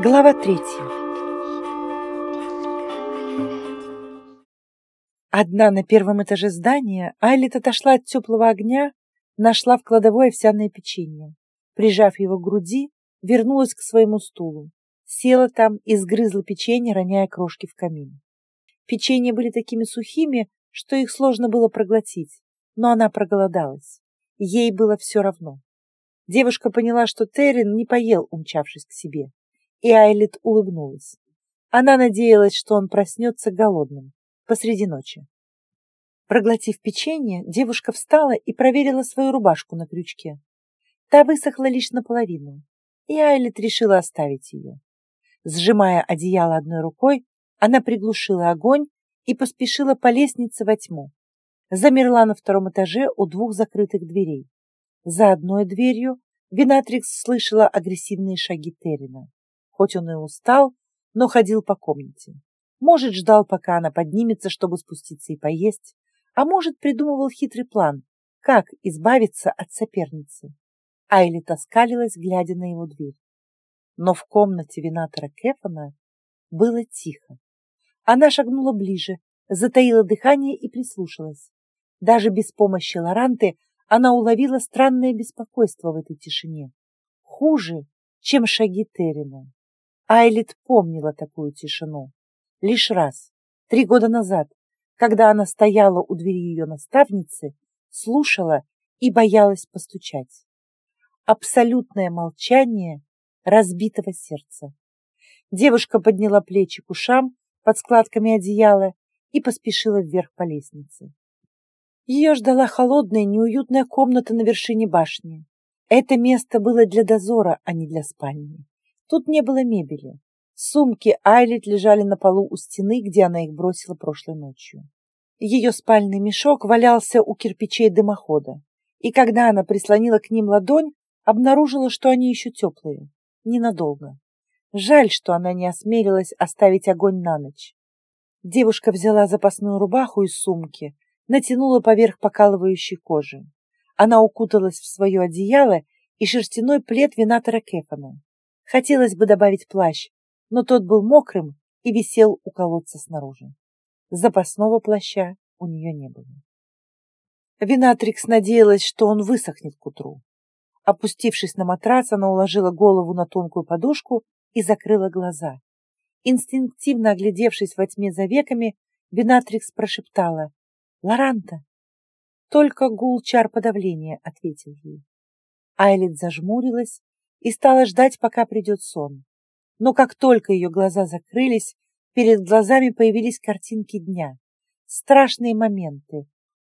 Глава третья. Одна на первом этаже здания, Айлит отошла от теплого огня, нашла в кладовой овсяное печенье. Прижав его к груди, вернулась к своему стулу. Села там и сгрызла печенье, роняя крошки в камин. Печенья были такими сухими, что их сложно было проглотить, но она проголодалась. Ей было все равно. Девушка поняла, что Террин не поел, умчавшись к себе и Айлит улыбнулась. Она надеялась, что он проснется голодным посреди ночи. Проглотив печенье, девушка встала и проверила свою рубашку на крючке. Та высохла лишь наполовину, и Айлит решила оставить ее. Сжимая одеяло одной рукой, она приглушила огонь и поспешила по лестнице во тьму. Замерла на втором этаже у двух закрытых дверей. За одной дверью Винатрикс слышала агрессивные шаги Террина. Хоть он и устал, но ходил по комнате. Может, ждал, пока она поднимется, чтобы спуститься и поесть, а может, придумывал хитрый план, как избавиться от соперницы. Айли тоскалилась, глядя на его дверь. Но в комнате винатора Кефана было тихо. Она шагнула ближе, затаила дыхание и прислушалась. Даже без помощи Лоранты она уловила странное беспокойство в этой тишине. Хуже, чем шаги Террина. Айлит помнила такую тишину. Лишь раз, три года назад, когда она стояла у двери ее наставницы, слушала и боялась постучать. Абсолютное молчание разбитого сердца. Девушка подняла плечи к ушам под складками одеяла и поспешила вверх по лестнице. Ее ждала холодная, неуютная комната на вершине башни. Это место было для дозора, а не для спальни. Тут не было мебели. Сумки Айлит лежали на полу у стены, где она их бросила прошлой ночью. Ее спальный мешок валялся у кирпичей дымохода, и когда она прислонила к ним ладонь, обнаружила, что они еще теплые. Ненадолго. Жаль, что она не осмелилась оставить огонь на ночь. Девушка взяла запасную рубаху из сумки, натянула поверх покалывающей кожи. Она укуталась в свое одеяло и шерстяной плед винатора Кефана. Хотелось бы добавить плащ, но тот был мокрым и висел у колодца снаружи. Запасного плаща у нее не было. Винатрикс надеялась, что он высохнет к утру. Опустившись на матрас, она уложила голову на тонкую подушку и закрыла глаза. Инстинктивно оглядевшись во тьме за веками, Винатрикс прошептала «Лоранта!» Только гул чар подавления ответил ей. Айлит зажмурилась и стала ждать, пока придет сон. Но как только ее глаза закрылись, перед глазами появились картинки дня, страшные моменты,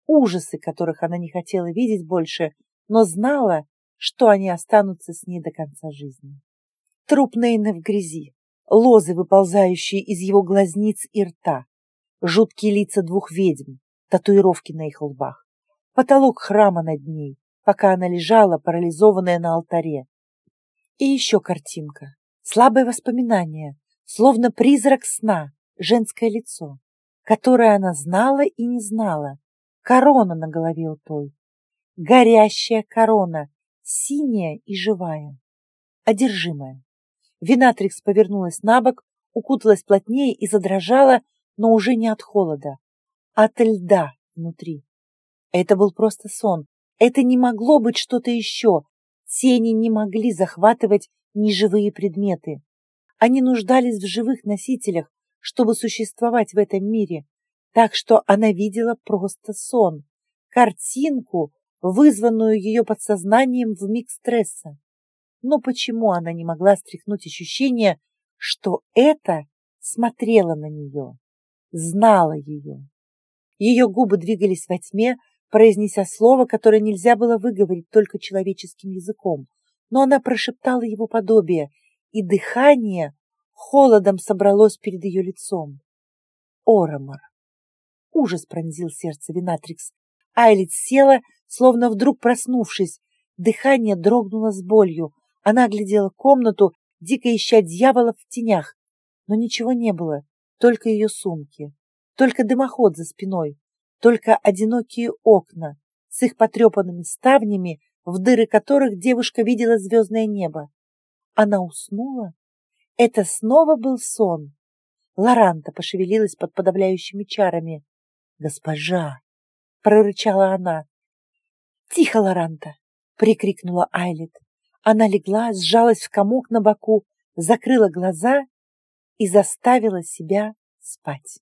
ужасы, которых она не хотела видеть больше, но знала, что они останутся с ней до конца жизни. Труп Нейна в грязи, лозы, выползающие из его глазниц и рта, жуткие лица двух ведьм, татуировки на их лбах, потолок храма над ней, пока она лежала, парализованная на алтаре, и еще картинка. Слабое воспоминание, словно призрак сна, женское лицо, которое она знала и не знала. Корона на голове у той. Горящая корона, синяя и живая. Одержимая. Винатрикс повернулась на бок, укуталась плотнее и задрожала, но уже не от холода, а от льда внутри. Это был просто сон. Это не могло быть что-то еще, Тени не могли захватывать неживые предметы. Они нуждались в живых носителях, чтобы существовать в этом мире, так что она видела просто сон, картинку, вызванную ее подсознанием в миг стресса. Но почему она не могла стряхнуть ощущение, что это смотрело на нее, знала ее? Ее губы двигались во тьме, произнеся слово, которое нельзя было выговорить только человеческим языком, но она прошептала его подобие, и дыхание холодом собралось перед ее лицом. Оромар. Ужас пронзил сердце Винатрикс. Айлит села, словно вдруг проснувшись. Дыхание дрогнуло с болью. Она оглядела комнату, дико ища дьявола в тенях. Но ничего не было, только ее сумки, только дымоход за спиной только одинокие окна с их потрепанными ставнями, в дыры которых девушка видела звездное небо. Она уснула? Это снова был сон. Лоранта пошевелилась под подавляющими чарами. «Госпожа!» — прорычала она. «Тихо, Лоранта!» — прикрикнула Айлет. Она легла, сжалась в комок на боку, закрыла глаза и заставила себя спать.